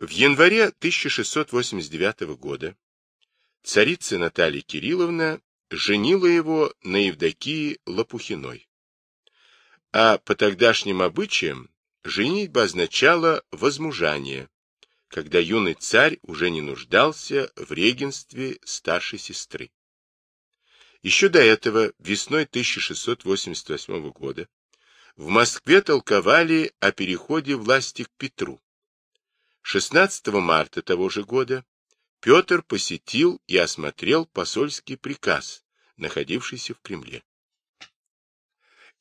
В январе 1689 года царица Наталья Кирилловна женила его на Евдокии Лопухиной. А по тогдашним обычаям женитьба означала возмужание, когда юный царь уже не нуждался в регенстве старшей сестры. Еще до этого, весной 1688 года, в Москве толковали о переходе власти к Петру. 16 марта того же года Петр посетил и осмотрел посольский приказ, находившийся в Кремле.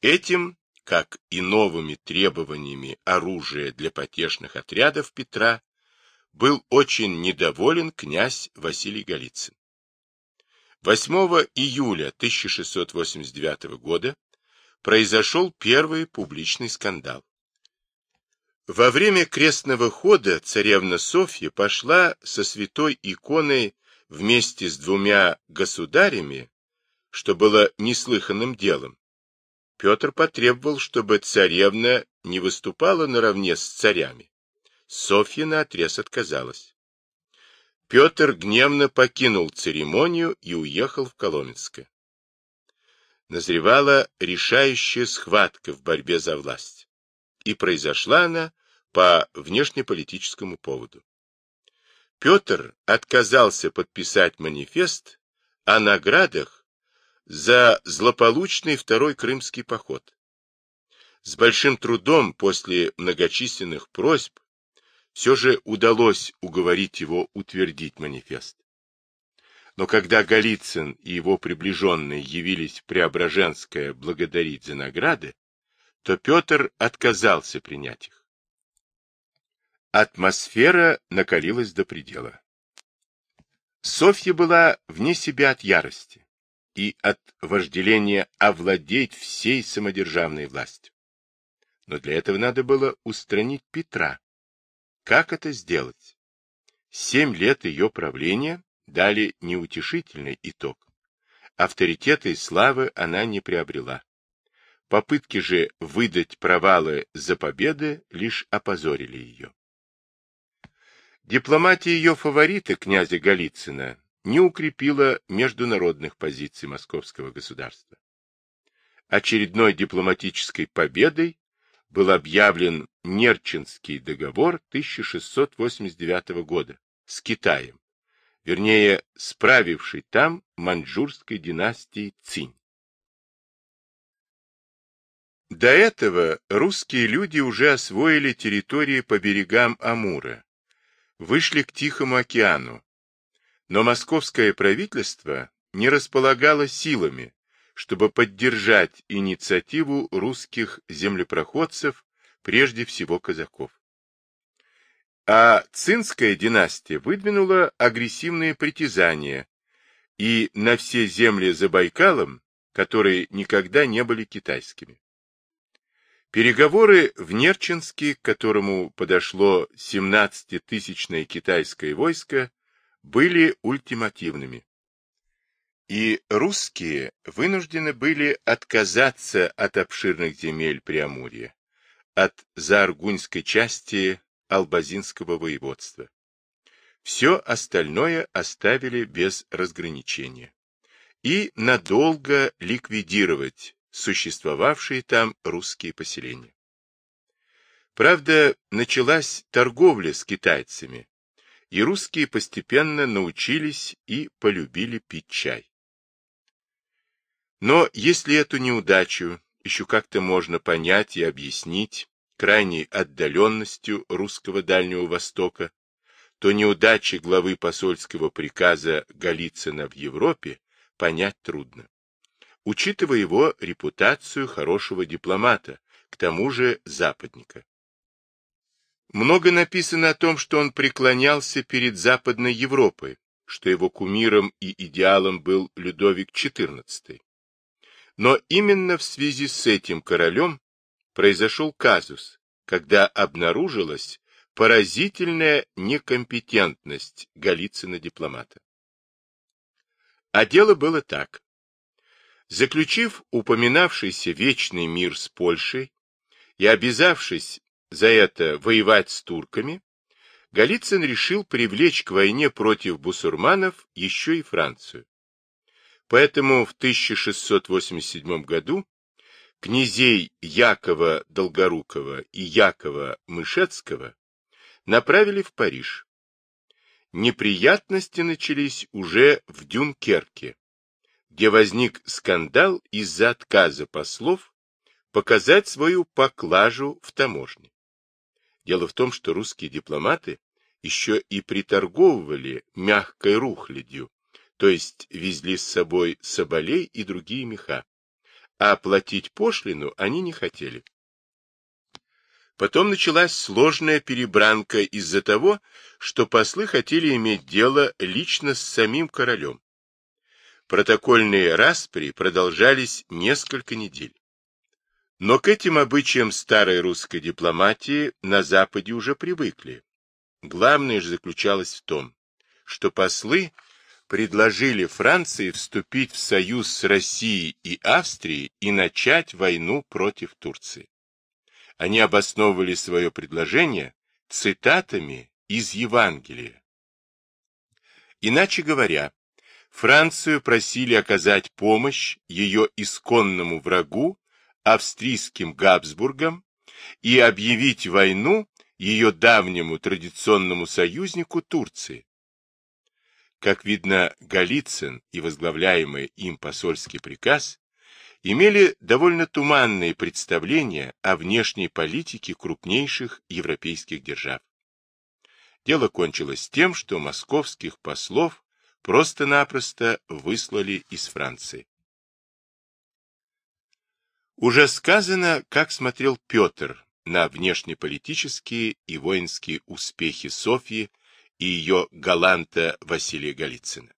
Этим, как и новыми требованиями оружия для потешных отрядов Петра, был очень недоволен князь Василий Голицын. 8 июля 1689 года произошел первый публичный скандал. Во время крестного хода царевна Софья пошла со святой иконой вместе с двумя государями, что было неслыханным делом. Петр потребовал, чтобы царевна не выступала наравне с царями. Софья наотрез отказалась. Петр гневно покинул церемонию и уехал в Коломенское. Назревала решающая схватка в борьбе за власть. И произошла она по внешнеполитическому поводу. Петр отказался подписать манифест о наградах за злополучный второй крымский поход. С большим трудом после многочисленных просьб все же удалось уговорить его утвердить манифест. Но когда Голицын и его приближенные явились в Преображенское благодарить за награды, то Петр отказался принять их. Атмосфера накалилась до предела. Софья была вне себя от ярости и от вожделения овладеть всей самодержавной властью. Но для этого надо было устранить Петра, как это сделать? Семь лет ее правления дали неутешительный итог. Авторитета и славы она не приобрела. Попытки же выдать провалы за победы лишь опозорили ее. Дипломатия ее фаворита, князя Голицына, не укрепила международных позиций московского государства. Очередной дипломатической победой был объявлен Нерчинский договор 1689 года с Китаем, вернее, справивший там маньчжурской династии Цинь. До этого русские люди уже освоили территории по берегам Амура, вышли к Тихому океану, но московское правительство не располагало силами, чтобы поддержать инициативу русских землепроходцев, прежде всего казаков. А Цинская династия выдвинула агрессивные притязания и на все земли за Байкалом, которые никогда не были китайскими. Переговоры в Нерчинске, к которому подошло 17-тысячное китайское войско, были ультимативными и русские вынуждены были отказаться от обширных земель Преамурья, от зааргуньской части Албазинского воеводства. Все остальное оставили без разграничения и надолго ликвидировать существовавшие там русские поселения. Правда, началась торговля с китайцами, и русские постепенно научились и полюбили пить чай. Но если эту неудачу еще как-то можно понять и объяснить крайней отдаленностью русского Дальнего Востока, то неудачи главы посольского приказа Голицына в Европе понять трудно. Учитывая его репутацию хорошего дипломата, к тому же западника. Много написано о том, что он преклонялся перед Западной Европой, что его кумиром и идеалом был Людовик XIV. Но именно в связи с этим королем произошел казус, когда обнаружилась поразительная некомпетентность Голицына-дипломата. А дело было так. Заключив упоминавшийся вечный мир с Польшей и обязавшись за это воевать с турками, Голицын решил привлечь к войне против бусурманов еще и Францию. Поэтому в 1687 году князей Якова Долгорукова и Якова Мышецкого направили в Париж. Неприятности начались уже в Дюнкерке, где возник скандал из-за отказа послов показать свою поклажу в таможне. Дело в том, что русские дипломаты еще и приторговывали мягкой рухлядью, то есть везли с собой соболей и другие меха, а платить пошлину они не хотели. Потом началась сложная перебранка из-за того, что послы хотели иметь дело лично с самим королем. Протокольные распри продолжались несколько недель. Но к этим обычаям старой русской дипломатии на Западе уже привыкли. Главное же заключалось в том, что послы предложили Франции вступить в союз с Россией и Австрией и начать войну против Турции. Они обосновывали свое предложение цитатами из Евангелия. Иначе говоря, Францию просили оказать помощь ее исконному врагу, австрийским Габсбургам, и объявить войну ее давнему традиционному союзнику Турции, как видно, Голицын и возглавляемый им посольский приказ имели довольно туманные представления о внешней политике крупнейших европейских держав. Дело кончилось тем, что московских послов просто-напросто выслали из Франции. Уже сказано, как смотрел Петр на внешнеполитические и воинские успехи Софьи и ее галанта Василия Голицына.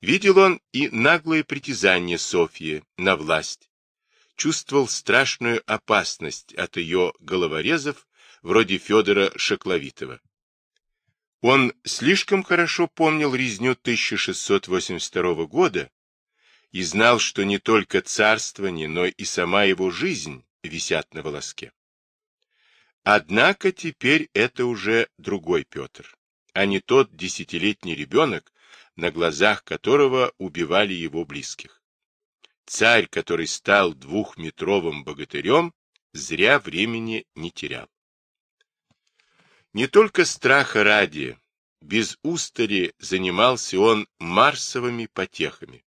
Видел он и наглое притязание Софьи на власть, чувствовал страшную опасность от ее головорезов, вроде Федора Шакловитова. Он слишком хорошо помнил резню 1682 года и знал, что не только царствование, но и сама его жизнь висят на волоске. Однако теперь это уже другой Петр а не тот десятилетний ребенок, на глазах которого убивали его близких. Царь, который стал двухметровым богатырем, зря времени не терял. Не только страха ради, без устари занимался он марсовыми потехами.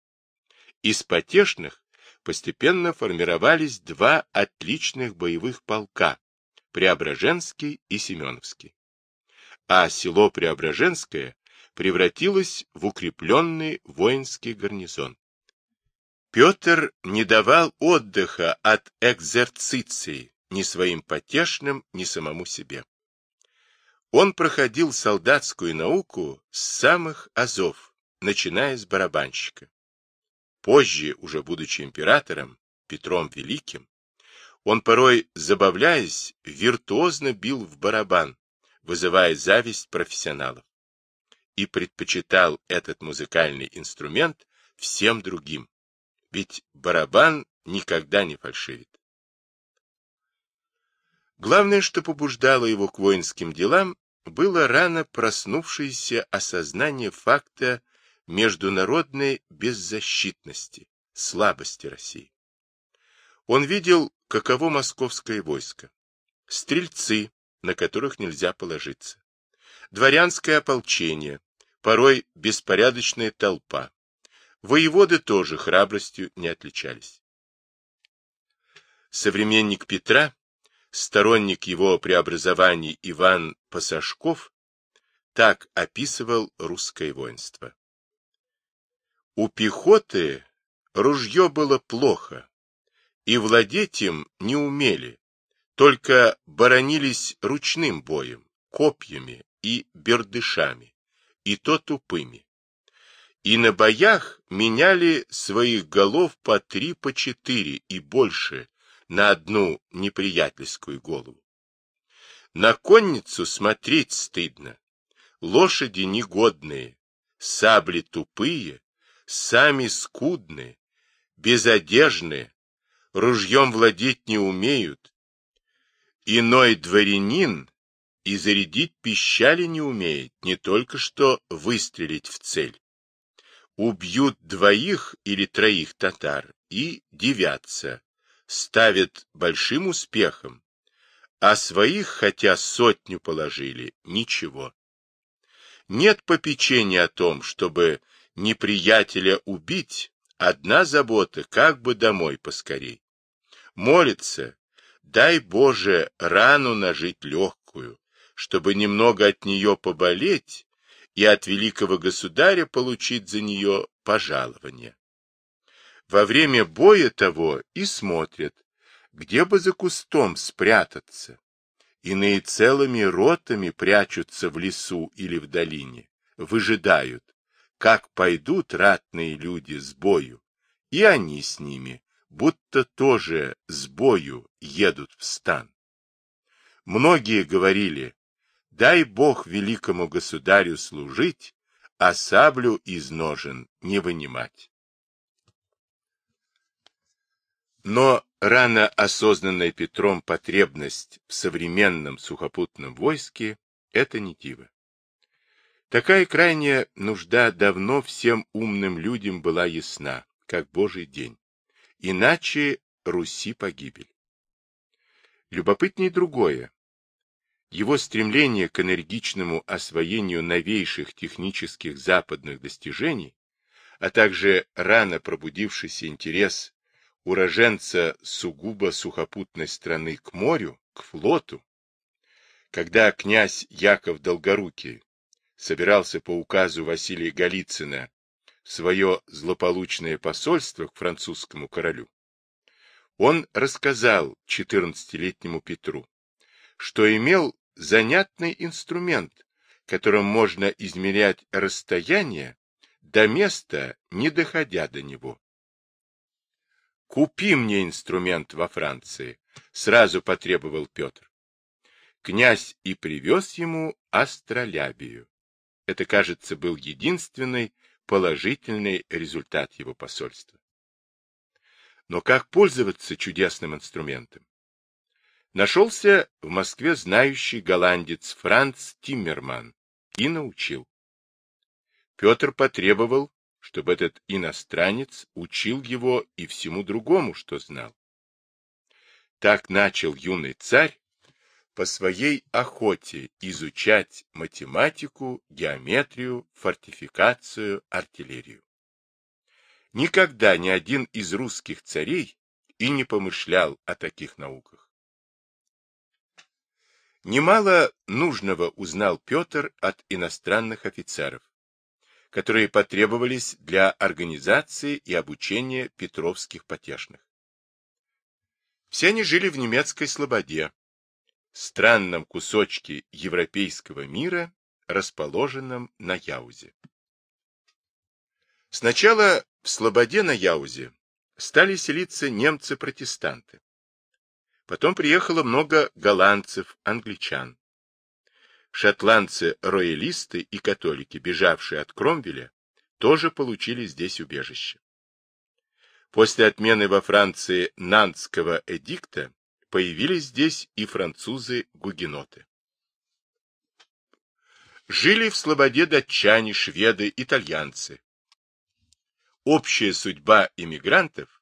Из потешных постепенно формировались два отличных боевых полка – Преображенский и Семеновский а село Преображенское превратилось в укрепленный воинский гарнизон. Петр не давал отдыха от экзерциции ни своим потешным, ни самому себе. Он проходил солдатскую науку с самых азов, начиная с барабанщика. Позже, уже будучи императором, Петром Великим, он порой, забавляясь, виртуозно бил в барабан, вызывая зависть профессионалов, и предпочитал этот музыкальный инструмент всем другим, ведь барабан никогда не фальшивит. Главное, что побуждало его к воинским делам, было рано проснувшееся осознание факта международной беззащитности, слабости России. Он видел, каково московское войско. Стрельцы, на которых нельзя положиться. Дворянское ополчение, порой беспорядочная толпа. Воеводы тоже храбростью не отличались. Современник Петра, сторонник его преобразований Иван Пасашков, так описывал русское воинство. У пехоты ружье было плохо, и владеть им не умели, только боронились ручным боем, копьями и бердышами, и то тупыми. И на боях меняли своих голов по три, по четыре и больше на одну неприятельскую голову. На конницу смотреть стыдно. Лошади негодные, сабли тупые, сами скудные, безодежные, ружьем владеть не умеют, Иной дворянин и зарядить пищали не умеет, не только что выстрелить в цель. Убьют двоих или троих татар и девятся, ставят большим успехом, а своих, хотя сотню положили, ничего. Нет попечения о том, чтобы неприятеля убить, одна забота, как бы домой поскорей. Молится, дай Боже рану нажить легкую, чтобы немного от нее поболеть и от великого государя получить за нее пожалование. Во время боя того и смотрят, где бы за кустом спрятаться. Иные целыми ротами прячутся в лесу или в долине, выжидают, как пойдут ратные люди с бою, и они с ними, будто тоже с бою едут в стан. Многие говорили, дай Бог великому государю служить, а саблю из ножен не вынимать. Но рано осознанная Петром потребность в современном сухопутном войске – это не диво. Такая крайняя нужда давно всем умным людям была ясна, как Божий день. Иначе Руси погибель. Любопытнее другое. Его стремление к энергичному освоению новейших технических западных достижений, а также рано пробудившийся интерес уроженца сугубо сухопутной страны к морю, к флоту, когда князь Яков Долгорукий собирался по указу Василия Голицына свое злополучное посольство к французскому королю, он рассказал 14-летнему Петру, что имел занятный инструмент, которым можно измерять расстояние до места, не доходя до него. «Купи мне инструмент во Франции», — сразу потребовал Петр. Князь и привез ему астролябию. Это, кажется, был единственный положительный результат его посольства. Но как пользоваться чудесным инструментом? Нашелся в Москве знающий голландец Франц Тиммерман и научил. Петр потребовал, чтобы этот иностранец учил его и всему другому, что знал. Так начал юный царь по своей охоте изучать математику, геометрию, фортификацию, артиллерию. Никогда ни один из русских царей и не помышлял о таких науках. Немало нужного узнал Петр от иностранных офицеров, которые потребовались для организации и обучения петровских потешных. Все они жили в немецкой слободе, странном кусочке европейского мира, расположенном на Яузе. Сначала в слободе на Яузе стали селиться немцы-протестанты. Потом приехало много голландцев, англичан. Шотландцы-роялисты и католики, бежавшие от Кромвеля, тоже получили здесь убежище. После отмены во Франции Нантского эдикта появились здесь и французы-гугеноты. Жили в Слободе датчане, шведы, итальянцы. Общая судьба иммигрантов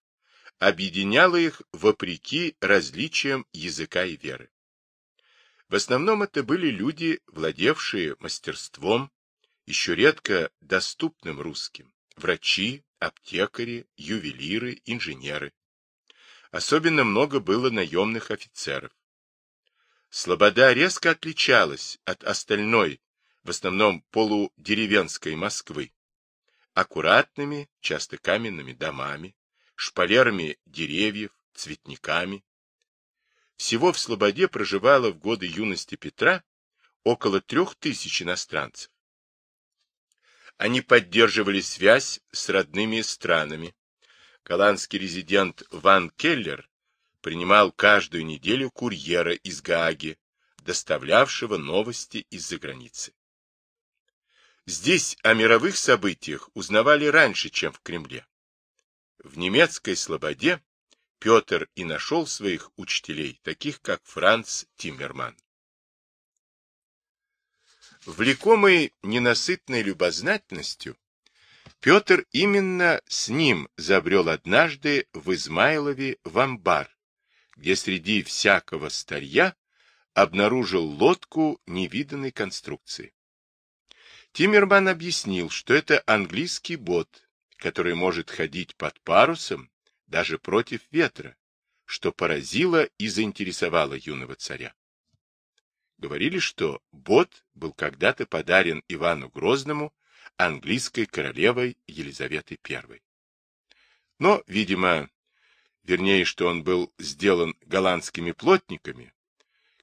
объединяла их вопреки различиям языка и веры. В основном это были люди, владевшие мастерством, еще редко доступным русским, врачи, аптекари, ювелиры, инженеры. Особенно много было наемных офицеров. Слобода резко отличалась от остальной, в основном полудеревенской Москвы. Аккуратными, часто каменными домами, шпалерами деревьев, цветниками, всего в Слободе проживало в годы юности Петра около трех тысяч иностранцев. Они поддерживали связь с родными странами. Голландский резидент Ван Келлер принимал каждую неделю курьера из Гааги, доставлявшего новости из-за границы. Здесь о мировых событиях узнавали раньше, чем в Кремле. В немецкой слободе Петр и нашел своих учителей, таких как Франц Тиммерман. Влекомый ненасытной любознательностью, Петр именно с ним забрел однажды в Измайлове в амбар, где среди всякого старья обнаружил лодку невиданной конструкции. Тиммерман объяснил, что это английский бот, который может ходить под парусом даже против ветра, что поразило и заинтересовало юного царя. Говорили, что бот был когда-то подарен Ивану Грозному английской королевой Елизаветой I. Но, видимо, вернее, что он был сделан голландскими плотниками,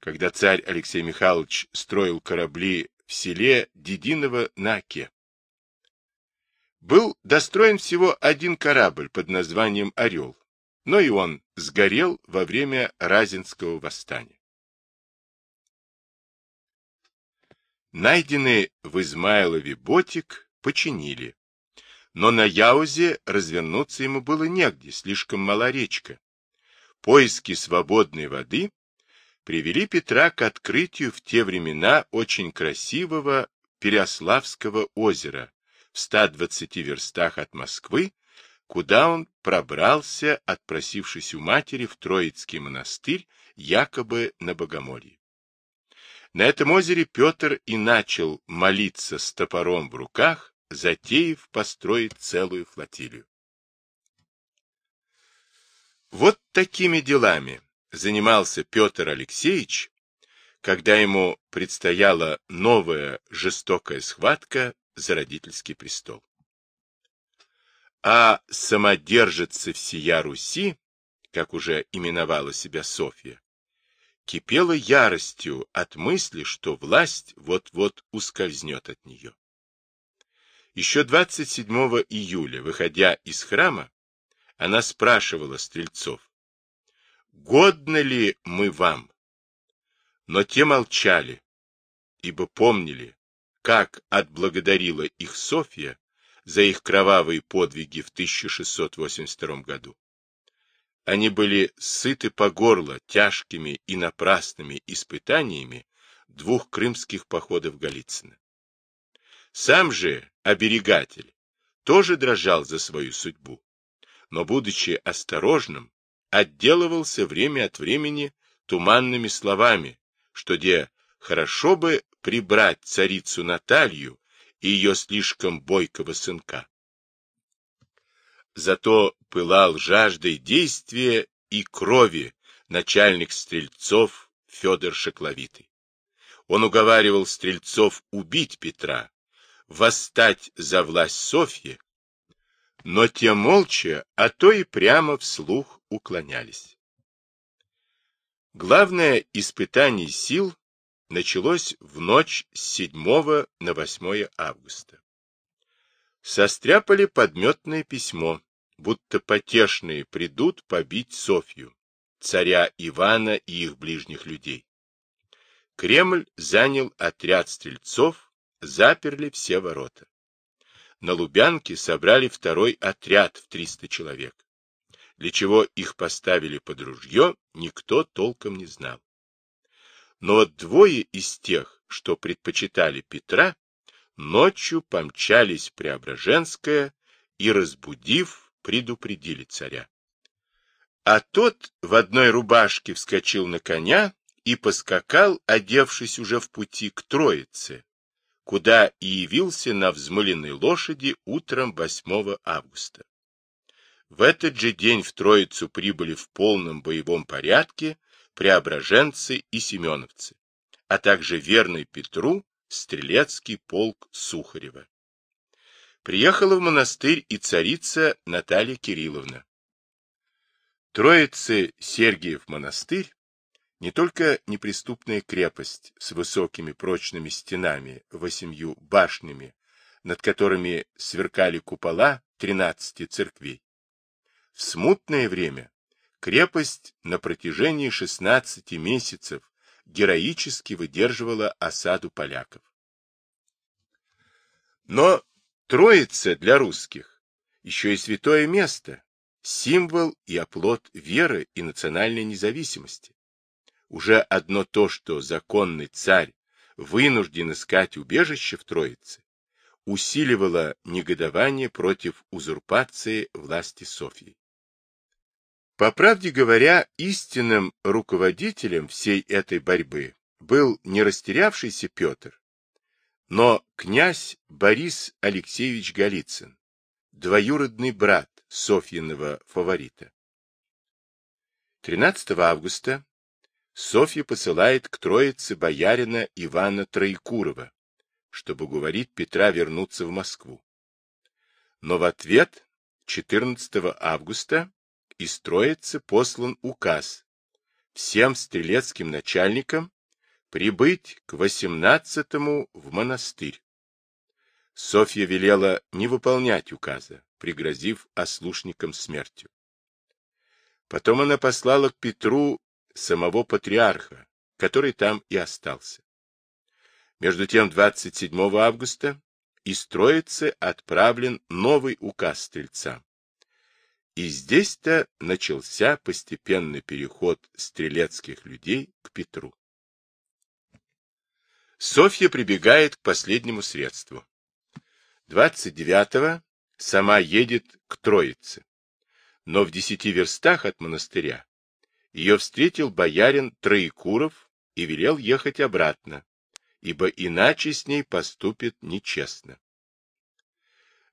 когда царь Алексей Михайлович строил корабли в селе Дединово на Оке. Был достроен всего один корабль под названием «Орел», но и он сгорел во время Разинского восстания. Найденный в Измайлове ботик починили, но на Яузе развернуться ему было негде, слишком мала речка. Поиски свободной воды привели Петра к открытию в те времена очень красивого Переославского озера в 120 верстах от Москвы, куда он пробрался, отпросившись у матери в Троицкий монастырь, якобы на Богомолье. На этом озере Петр и начал молиться с топором в руках, затеяв построить целую флотилию. Вот такими делами занимался Петр Алексеевич, когда ему предстояла новая жестокая схватка за родительский престол. А самодержица всея Руси, как уже именовала себя Софья, кипела яростью от мысли, что власть вот-вот ускользнет от нее. Еще 27 июля, выходя из храма, она спрашивала стрельцов, годны ли мы вам? Но те молчали, ибо помнили, как отблагодарила их Софья за их кровавые подвиги в 1682 году. Они были сыты по горло тяжкими и напрасными испытаниями двух крымских походов Голицына. Сам же оберегатель тоже дрожал за свою судьбу, но, будучи осторожным, отделывался время от времени туманными словами, что где хорошо бы прибрать царицу Наталью и ее слишком бойкого сынка. Зато пылал жаждой действия и крови начальник стрельцов Федор Шекловитый. Он уговаривал стрельцов убить Петра, восстать за власть Софьи, но те молча, а то и прямо вслух уклонялись. Главное испытание сил началось в ночь с 7 на 8 августа. Состряпали подметное письмо, будто потешные придут побить Софью, царя Ивана и их ближних людей. Кремль занял отряд стрельцов, заперли все ворота. На Лубянке собрали второй отряд в 300 человек. Для чего их поставили под ружье, никто толком не знал. Но двое из тех, что предпочитали Петра, ночью помчались в Преображенское и, разбудив, предупредили царя. А тот в одной рубашке вскочил на коня и поскакал, одевшись уже в пути к Троице, куда и явился на взмыленной лошади утром 8 августа. В этот же день в Троицу прибыли в полном боевом порядке преображенцы и семеновцы, а также верный Петру стрелецкий полк Сухарева. Приехала в монастырь и царица Наталья Кирилловна. Троицы Сергиев монастырь не только неприступная крепость с высокими прочными стенами, восемью башнями, над которыми сверкали купола тринадцати церквей. В смутное время крепость на протяжении 16 месяцев героически выдерживала осаду поляков. Но Троица для русских еще и святое место, символ и оплот веры и национальной независимости. Уже одно то, что законный царь вынужден искать убежище в Троице, усиливало негодование против узурпации власти Софьи. По правде говоря, истинным руководителем всей этой борьбы был не растерявшийся Петр, но князь Борис Алексеевич Голицын, двоюродный брат Софьиного фаворита. 13 августа Софья посылает к Троице боярина Ивана Троекурова, чтобы уговорить Петра вернуться в Москву. Но в ответ 14 августа из Троицы послан указ всем стрелецким начальникам прибыть к 18-му в монастырь. Софья велела не выполнять указа, пригрозив ослушникам смертью. Потом она послала к Петру самого патриарха, который там и остался. Между тем 27 августа из Троицы отправлен новый указ стрельцам. И здесь-то начался постепенный переход стрелецких людей к Петру. Софья прибегает к последнему средству. 29-го сама едет к Троице, но в десяти верстах от монастыря ее встретил боярин Троекуров и велел ехать обратно, ибо иначе с ней поступит нечестно.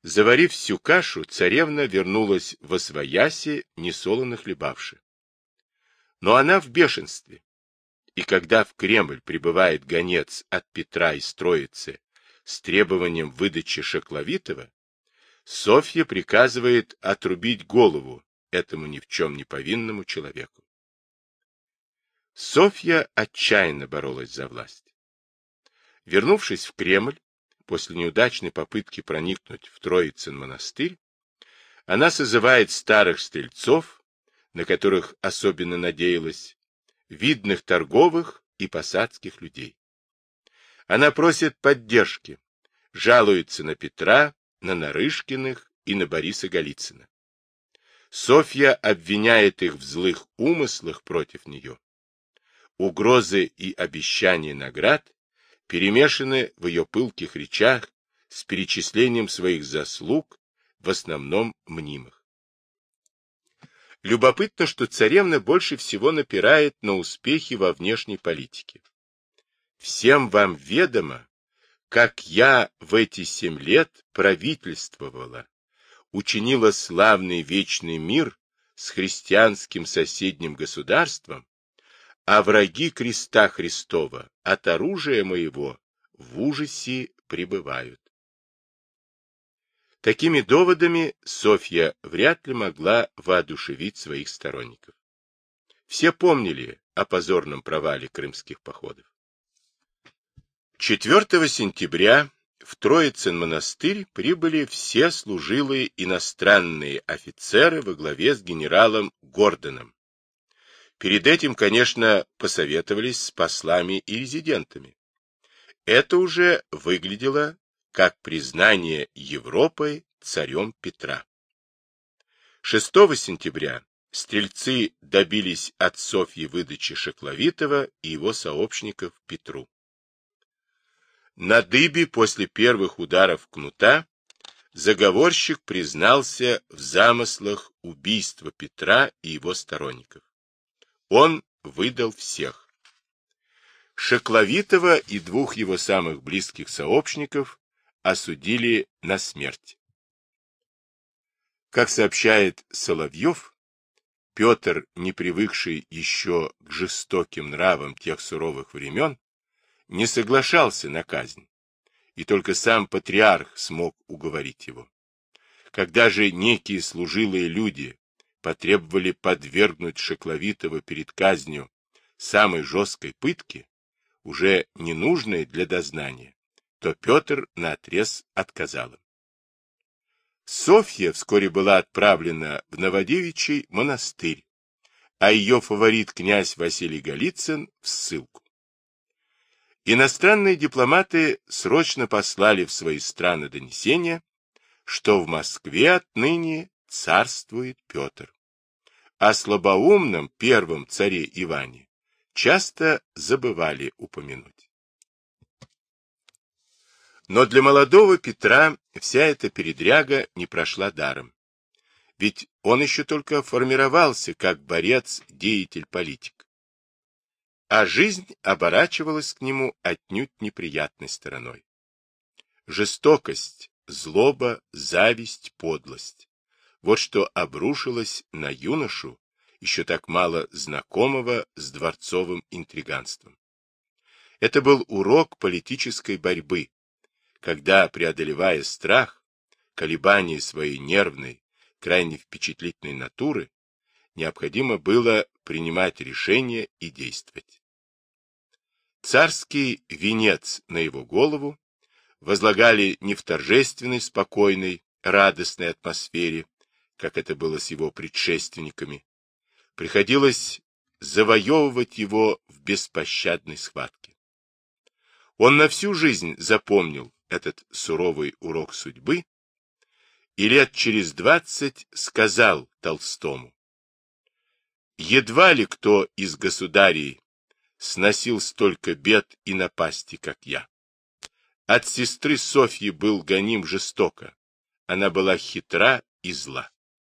Заварив всю кашу, царевна вернулась в освояси, несолоно хлебавши. Но она в бешенстве и когда в Кремль прибывает гонец от Петра из Троицы с требованием выдачи Шакловитова, Софья приказывает отрубить голову этому ни в чем не повинному человеку. Софья отчаянно боролась за власть. Вернувшись в Кремль, после неудачной попытки проникнуть в Троицын монастырь, она созывает старых стрельцов, на которых особенно надеялась, видных торговых и посадских людей. Она просит поддержки, жалуется на Петра, на Нарышкиных и на Бориса Голицына. Софья обвиняет их в злых умыслах против нее. Угрозы и обещания наград перемешаны в ее пылких речах с перечислением своих заслуг, в основном мнимых. Любопытно, что царевна больше всего напирает на успехи во внешней политике. Всем вам ведомо, как я в эти семь лет правительствовала, учинила славный вечный мир с христианским соседним государством, а враги креста Христова от оружия моего в ужасе пребывают. Такими доводами Софья вряд ли могла воодушевить своих сторонников. Все помнили о позорном провале крымских походов. 4 сентября в Троицын монастырь прибыли все служилые иностранные офицеры во главе с генералом Гордоном. Перед этим, конечно, посоветовались с послами и резидентами. Это уже выглядело как признание Европой царем Петра. 6 сентября стрельцы добились от Софьи выдачи Шекловитова и его сообщников Петру. На дыбе после первых ударов кнута заговорщик признался в замыслах убийства Петра и его сторонников. Он выдал всех. Шекловитова и двух его самых близких сообщников осудили на смерть. Как сообщает Соловьев, Петр, не привыкший еще к жестоким нравам тех суровых времен, не соглашался на казнь, и только сам патриарх смог уговорить его. Когда же некие служилые люди потребовали подвергнуть Шекловитова перед казнью самой жесткой пытки, уже ненужной для дознания, то Петр наотрез отказал им. Софья вскоре была отправлена в Новодевичий монастырь, а ее фаворит князь Василий Голицын в ссылку. Иностранные дипломаты срочно послали в свои страны донесения, что в Москве отныне царствует Петр. О слабоумном первом царе Иване часто забывали упомянуть. Но для молодого Петра вся эта передряга не прошла даром. Ведь он еще только формировался как борец, деятель, политик. А жизнь оборачивалась к нему отнюдь неприятной стороной. Жестокость, злоба, зависть, подлость. Вот что обрушилось на юношу, еще так мало знакомого с дворцовым интриганством. Это был урок политической борьбы, когда, преодолевая страх, колебания своей нервной, крайне впечатлительной натуры, необходимо было принимать решения и действовать. Царский венец на его голову возлагали не в торжественной, спокойной, радостной атмосфере, как это было с его предшественниками. Приходилось завоевывать его в беспощадной схватке. Он на всю жизнь запомнил этот суровый урок судьбы и лет через двадцать сказал Толстому, «Едва ли кто из государей сносил столько бед и напасти, как я. От сестры Софьи был гоним жестоко, она была хитра и зла.